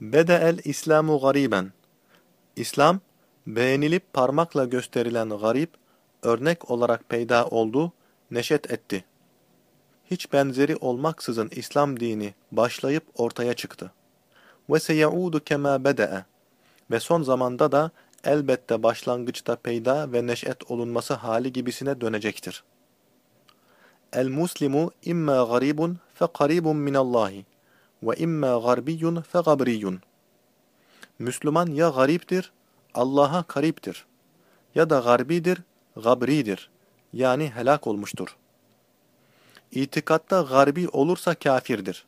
Bede'el İslamu gariben. İslam, beğenilip parmakla gösterilen garip, örnek olarak peyda oldu, neşet etti. Hiç benzeri olmaksızın İslam dini başlayıp ortaya çıktı. Ve seyaudu kema bede'e. Ve son zamanda da elbette başlangıçta peyda ve neşet olunması hali gibisine dönecektir. El-Muslimu imma garibun fe karibun minallahi ve imma garbiyyun fe gabriyyun. Müslüman ya gariptir, Allah'a kariptir. Ya da garbidir, gabridir. Yani helak olmuştur. İtikatta garbi olursa kafirdir.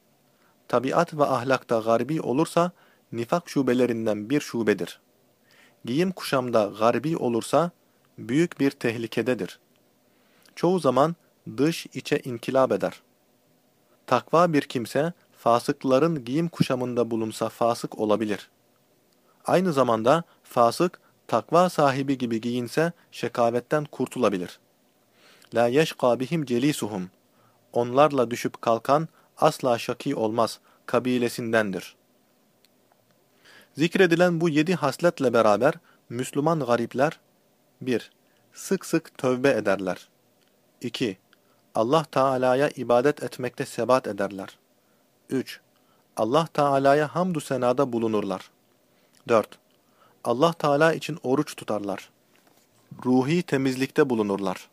Tabiat ve ahlakta garbi olursa nifak şubelerinden bir şubedir. Giyim kuşamda garbi olursa büyük bir tehlikededir. Çoğu zaman dış içe inkilap eder. Takva bir kimse fasıkların giyim kuşamında bulunsa fasık olabilir. Aynı zamanda fasık takva sahibi gibi giyinse şekavetten kurtulabilir. La yeşka bihim celisuhum. Onlarla düşüp kalkan asla şaki olmaz, kabilesindendir. Zikredilen bu yedi hasletle beraber Müslüman garipler 1. Sık sık tövbe ederler. 2. Allah Teala'ya ibadet etmekte sebat ederler. 3. Allah Teala'ya hamdü senada bulunurlar. 4. Allah Teala için oruç tutarlar. Ruhi temizlikte bulunurlar.